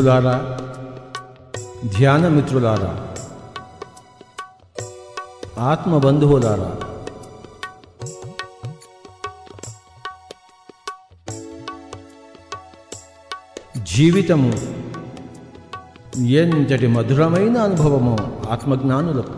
మిత్రులారా ధ్యాన మిత్రులారా ఆత్మబంధువులారా జీవితము ఎంతటి మధురమైన అనుభవము ఆత్మజ్ఞానులకు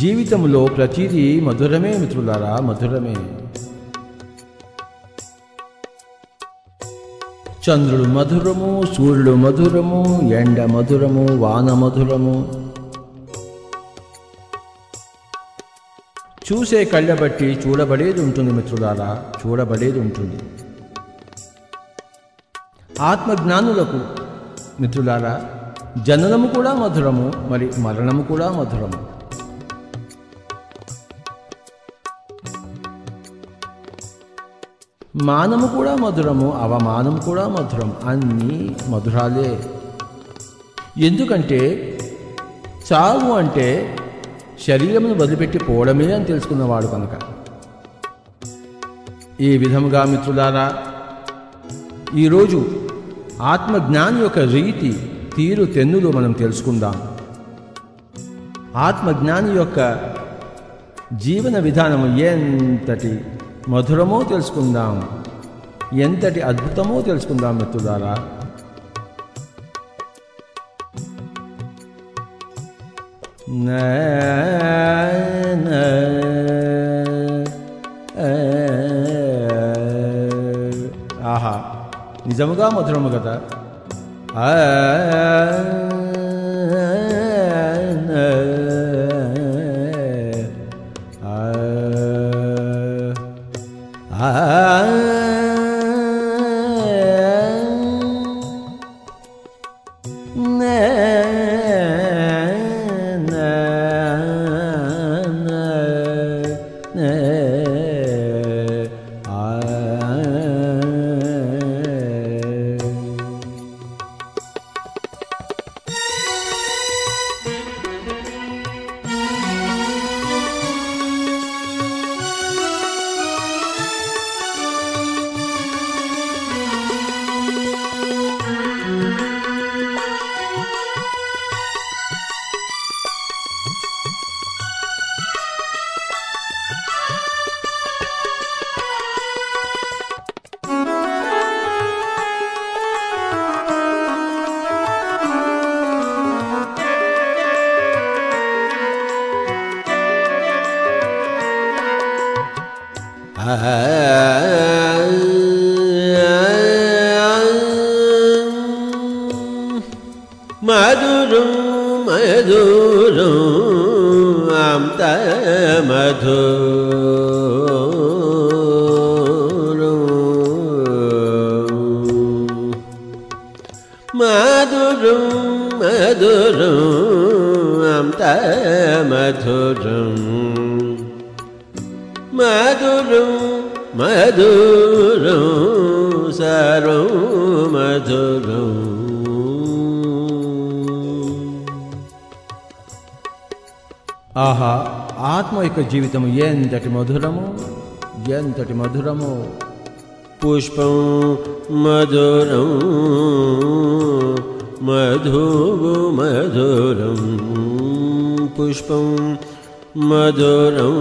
జీవితంలో ప్రతిదీ మధురమే మిత్రులారా మధురమే. చంద్రుడు మధురము సూర్యుడు మధురము ఎండ మధురము వాన మధురము. చూసే కళ్ళ బట్టి చూడబడేది ఉంటుంది మిత్రులారా చూడబడేది ఉంటుంది. ఆత్మజ్ఞానులకు మిత్రులారా జననము కూడా మధురము మరి మరణము కూడా మధురము. మానము కూడా మధురము అవమానం కూడా మధురం అన్నీ మధురాలే. ఎందుకంటే చావు అంటే శరీరమును వదిలిపెట్టి పోవడమే అని తెలుసుకున్నవాడు కనుక. ఈ విధముగా మిత్రులారా ఈరోజు ఆత్మజ్ఞాని యొక్క రీతి తీరు తెన్నులు మనం తెలుసుకుందాం. ఆత్మజ్ఞాని యొక్క జీవన విధానము ఎంతటి మధురమో తెలుసుకుందాం. ఎంతటి అద్భుతమో తెలుసుకుందాం మిత్రులారా. ఆహా నిజముగా మధురము కదా. ఆ మధురం. మధురం మధురం సర్వం మధురం. ఆహా ఆత్మ యొక్క జీవితము ఎంతటి మధురము ఎంతటి మధురము. పుష్పం మధురం మధువు మధురం. पुष्पं मधुरं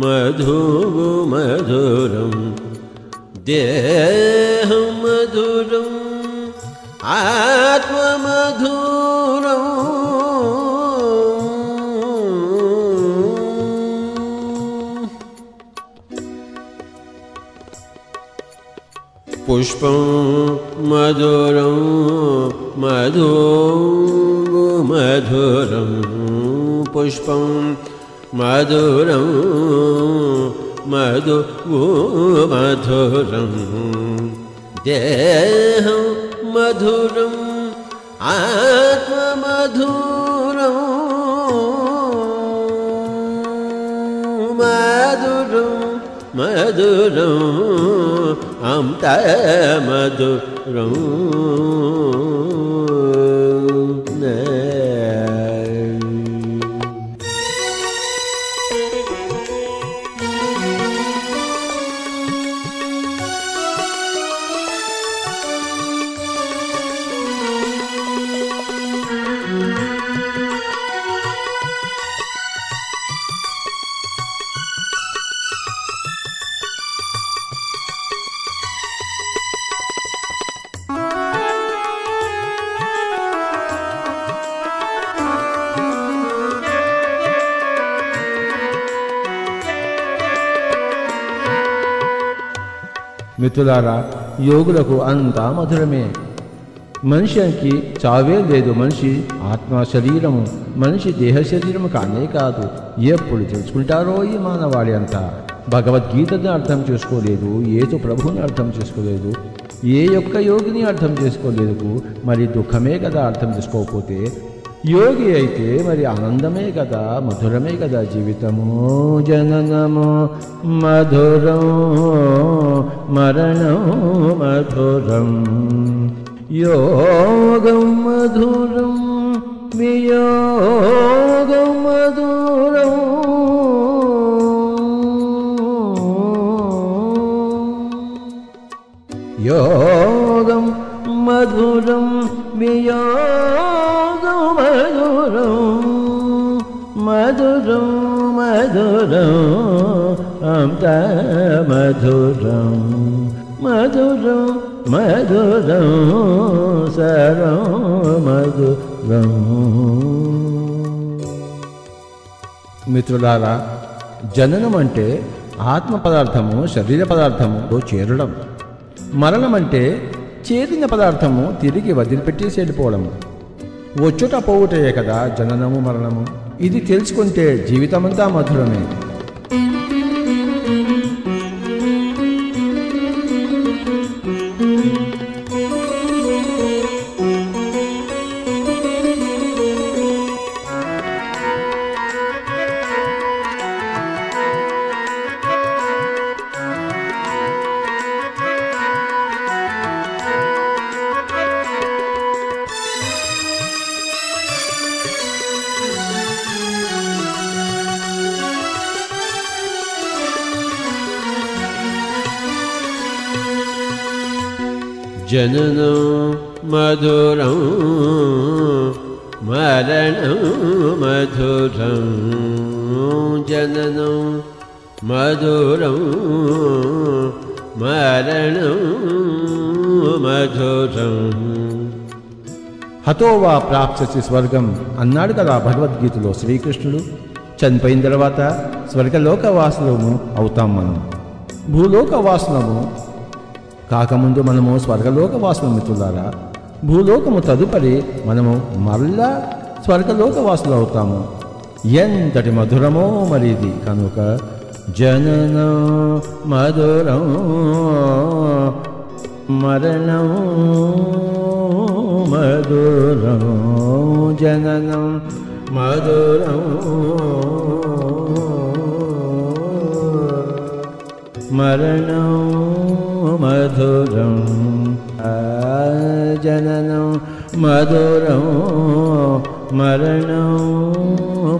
मधु गो मधुर देह मधुर पुष्पं मधुरं मधु मधुरं पुष्पं मधुरं मधु मधुरं। देहं मधुरम् आत्ममधुरं मधुरं मधुरं तय मधुरम् మిత్రులారా యోగులకు అంతా మధురమే. మనిషికి చావే లేదు మనిషి ఆత్మ శరీరము. మనిషి దేహ శరీరము కానే కాదు. ఎప్పుడు తెలుసుకుంటారో ఈ మానవాళి అంతా. భగవద్గీతని అర్థం చేసుకోలేదు ఏసు ప్రభువుని అర్థం చేసుకోలేదు ఏ యొక్క యోగిని అర్థం చేసుకోలేదు మరి దుఃఖమే కదా అర్థం చేసుకోకపోతే యోగి అయితే మరి ఆనందమే కదా మధురమే కదా జీవితము. జననము మధురం మరణం మధురం. యోగం మధురం వియోగం మధురం. యోగం మధురం వియోగ మధురం మధురం మధురం అంత మధురం మధురం మధురం సరం మధురం మిత్రులారా జననం అంటే ఆత్మ పదార్థము శరీర పదార్థము చేరడం. మరణం అంటే చేరిన పదార్థము తిరిగి వదిలిపెట్టేసి వెళ్ళిపోవడము. వచ్చుట పోవుటయే కదా జననము మరణము. ఇది తెలుసుకుంటే జీవితమంతా మధురమే. జననం మధురం మరణం మధురం. జననం మధురం మరణం మధురం. హతోవా ప్రాప్ససి స్వర్గం అన్నాడు కదా భగవద్గీతలో శ్రీకృష్ణుడు. చనిపోయిన తర్వాత స్వర్గలోక వాసులము అవుతాం మనం. భూలోక వాసులము కాకముందు మనము స్వర్గలోకవాసుల మిత్రులారా భూలోకము తదుపరి మనము మరలా స్వర్గలోకవాసులు అవుతాము ఎంతటి మధురమో మరిది కనుక జనన మధురం మరణం మధురం జననం మధురం మరణం మధురం జననం మధురం మరణం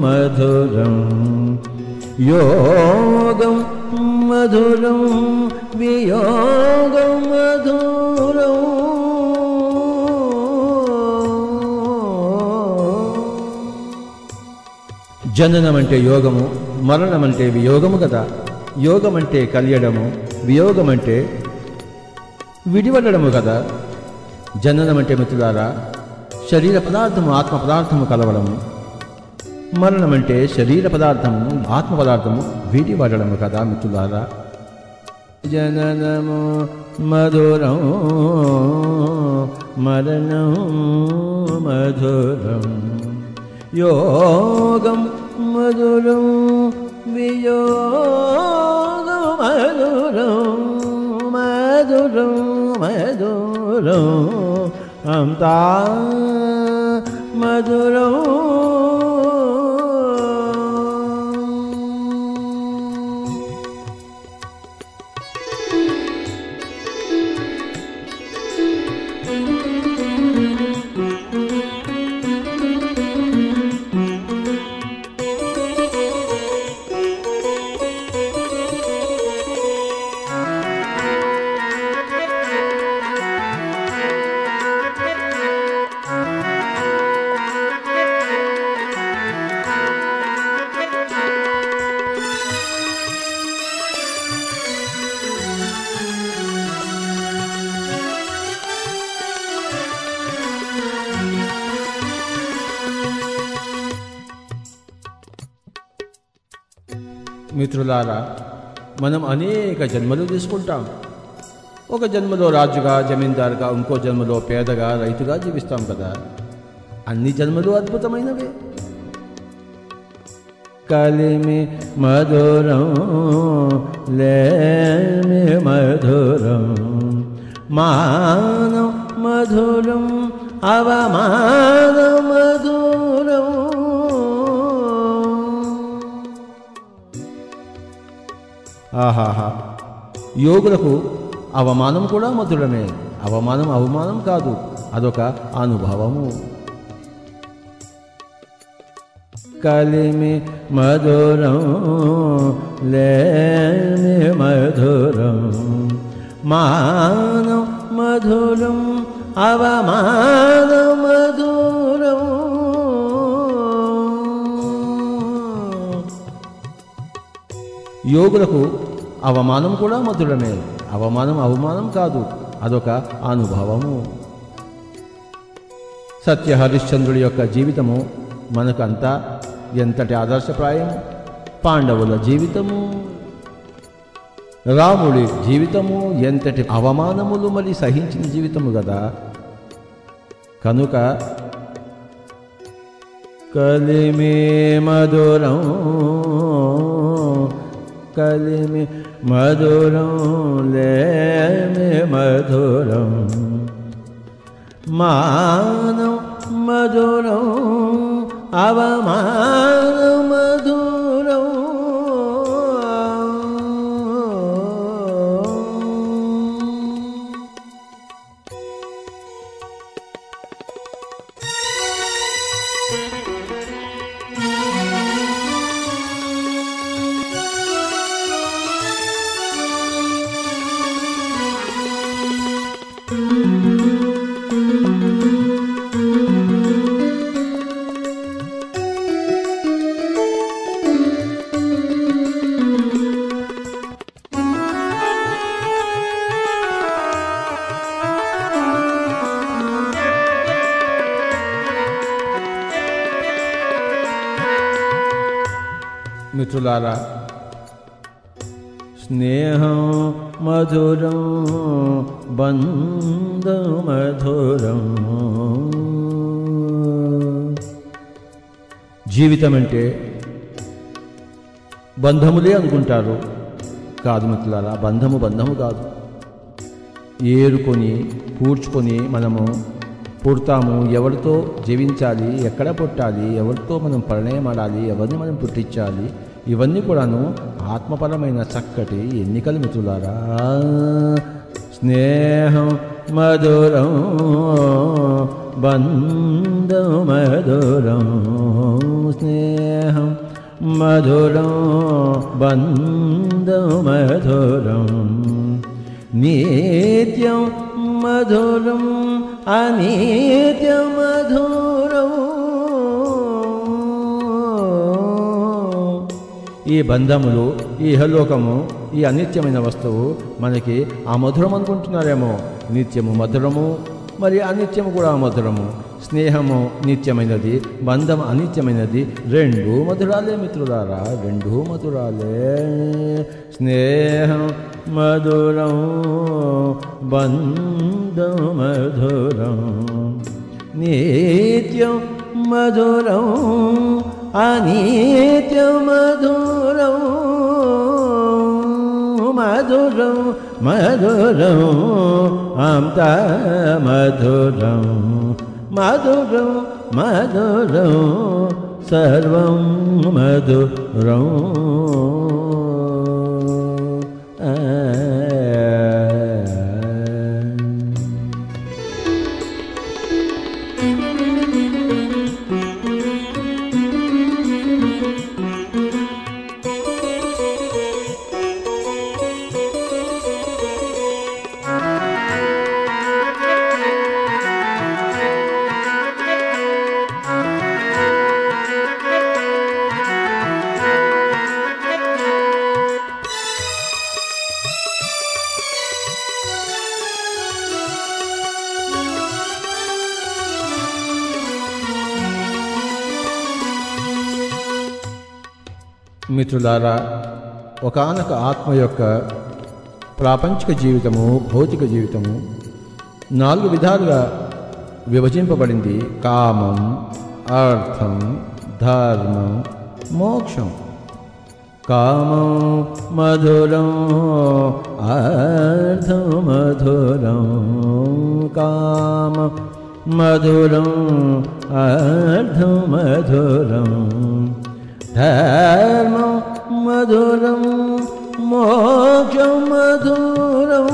మధురం. యోగం మధురం వియోగం మధురం. జననం అంటే యోగము మరణం అంటే వియోగము కదా. యోగం అంటే కలియడము వియోగం అంటే విడివడము కదా. జననం అంటే మిత్రులారా శరీర పదార్థము ఆత్మ పదార్థము కలవడము. మరణం అంటే శరీర పదార్థము ఆత్మ పదార్థము విడివడము కదా మిత్రులారా. జననము మధురం మరణం మధురం యోగం మధురం వియోగం మధురం మధురం मधुर మిత్రులారా మనం అనేక జన్మలు తీసుకుంటాం. ఒక జన్మలో రాజుగా జమీందారుగా ఇంకో జన్మలో పేదగా రైతుగా జీవిస్తాం కదా. అన్ని జన్మలు అద్భుతమైనవే. కలిమి మధురం లేమి మధురం మానం మధురం అవమాన మధు ఆహాహా. యోగులకు అవమానం కూడా మధురమే. అవమానం అవమానం కాదు. అదొక అనుభవము. కలిమి మధురం లేమి మధురం. మానం మధురం అవమాన మధురం. యోగులకు అవమానం కూడా మధురమే. అవమానం అవమానం కాదు. అదొక అనుభవము. సత్య హరిశ్చంద్రుడి యొక్క జీవితము మనకంతా ఎంతటి ఆదర్శప్రాయం? పాండవుల జీవితము. రాముడి జీవితము ఎంతటి అవమానములు మరి సహించిన జీవితము కదా కనుక కలిమే మధురం కలిమి మధురం లేమి మధురం మానం మధురం అవమాన మిత్రులారా స్నేహం మధురం బంధం మధురం. జీవితం అంటే బంధములే అనుకుంటారు. కాదు మిత్రులారా బంధము బంధము కాదు. ఏరుకొని కూర్చుకొని మనము పుడతాము. ఎవరితో జీవించాలి ఎక్కడ పుట్టాలి ఎవరితో మనం పరిణయమాడాలి ఎవరిని మనం పుట్టించాలి ఇవన్నీ కూడాను ఆత్మపరమైన చక్కటి ఎన్నికలు మిత్రులారా. స్నేహం మధురం బంధం మధురం. స్నేహం మధురం బంధం మధురం. నిత్యం మధురం అనిత్య మధురం. ఈ బంధములు ఈ ఇహలోకము ఈ అనిత్యమైన వస్తువు మనకి అమధురం అనుకుంటున్నారేమో నిత్యము మధురము మరి అనిత్యము కూడా మధురము. స్నేహము నిత్యమైనది బంధం అనిత్యమైనది రెండు మధురాలే మిత్రులారా రెండు మధురాలే. స్నేహం మధురం బంధం మధురం నిత్యం మధురం అనిత్య మధురం మధురం మధురం అంత మధురం మధురం మధురం సర్వం మిత్రులారా ఒకనొక ఆత్మ యొక్క ప్రాపంచిక జీవితము భౌతిక జీవితము నాలుగు విధాలుగా విభజింపబడింది. కామం అర్థం ధర్మం మోక్షం. కామం మధురం అర్థం మధురం. కామ మధురం అర్థం మధురం. ధర్మం మధురం మోక్షం మధురం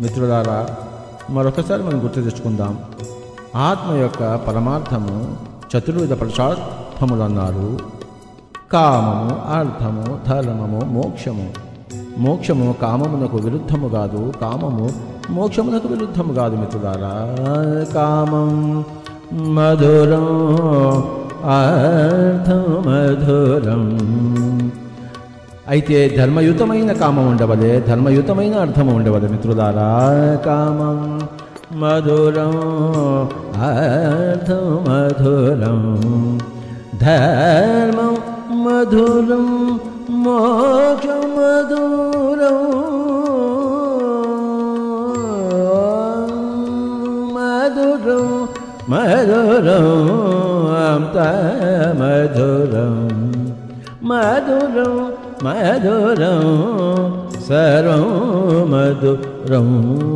మిత్రులారా మరొకసారి మనం గుర్తు తెచ్చుకుందాం. ఆత్మ యొక్క పరమార్థము చతుర్విధ పురుషార్థములు అన్నారు కామము అర్థము ధర్మము మోక్షము. మోక్షము కామమునకు విరుద్ధము కాదు కామము మోక్షమునకు విరుద్ధము కాదు మిత్రులారా. కామం మధురం అర్థమధురం అయితే ధర్మయుతమైన కామం ఉండవలే ధర్మయుతమైన అర్థము ఉండవలే మిత్రులారా కామం మధురం అర్థమధురం ధర్మం మధురం మోక్ష మధురం माधुरम् मधुरं। मधुरं मधुरं सर्वं मधुरम्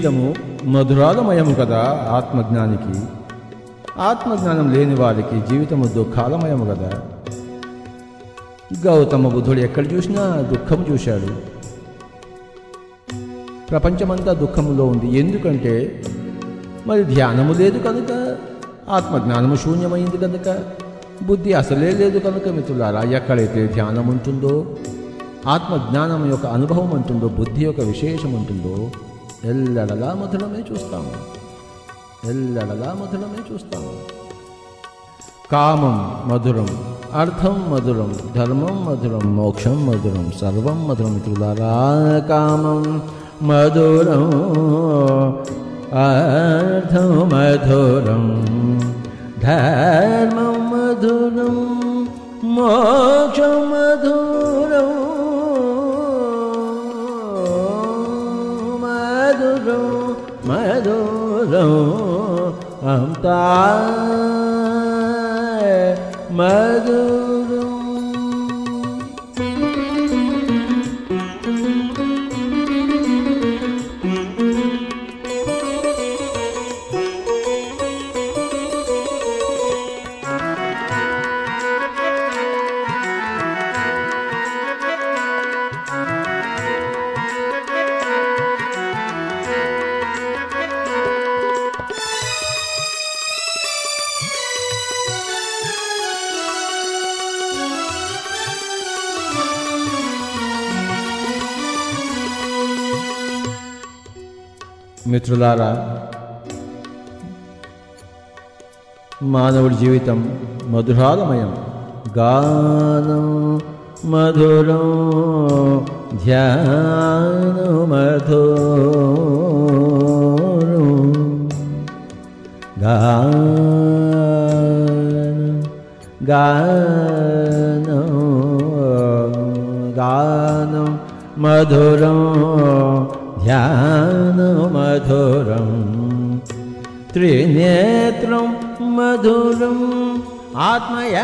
జీవితము మధురాలమయము కదా ఆత్మజ్ఞానికి? ఆత్మజ్ఞానం లేని వారికి జీవితము దుఃఖాలమయము కదా? గౌతమ బుద్ధుడు ఎక్కడ చూసినా దుఃఖం చూశాడు. ప్రపంచమంతా దుఃఖములో ఉంది. ఎందుకంటే మరి ధ్యానము లేదు కనుక ఆత్మజ్ఞానము శూన్యమైంది కనుక బుద్ధి అసలే లేదు కనుక మిత్రులారా ఎక్కడైతే ధ్యానం ఉంటుందో ఆత్మజ్ఞానం యొక్క అనుభవం ఉంటుందో బుద్ధి యొక్క విశేషం ఉంటుందో ఎల్లడలా మధురమే చూస్తాము. ఎల్లడలా మధురమే చూస్తాము. కామం మధురం అర్థం మధురం ధర్మం మధురం మోక్షం మధురం సర్వం మధురం. మిత్రులారా కామం మధురం అర్థం మధురం ధర్మం మధురం మో मधु మిత్రులారా మానవుడి జీవితం మధురాలమయం గానం మధురం ధ్యానం మధురం గానం గానం గానం మధురం ధ్యానమధురం త్రినేత్రం మధురం ఆత్మయానమధురం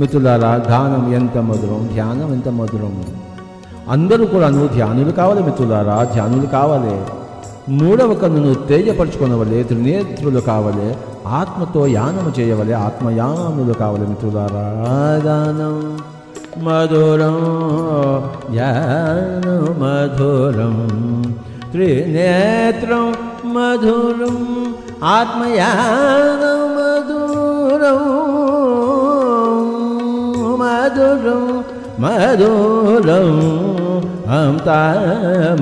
మిత్రులారా ధ్యానం ఎంత మధురం ధ్యానం ఎంత మధురం? అందరూ కూడా నువ్వు ధ్యానులు కావాలి మిత్రులారా ధ్యానులు కావాలి. మూడవ కన్నును తేజపరుచుకునవలే త్రినేత్రులు కావాలి. ఆత్మతో యానము చేయవలే ఆత్మయానులు కావలే మిత్రులారా గానం మధురం యానం మధురం త్రినేత్రం మధురం ఆత్మయానం మధురం మధురం మధురం అంత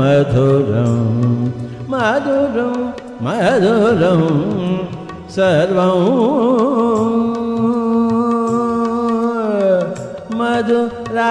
మధురం మధురం మధురం सर्वं मधुरा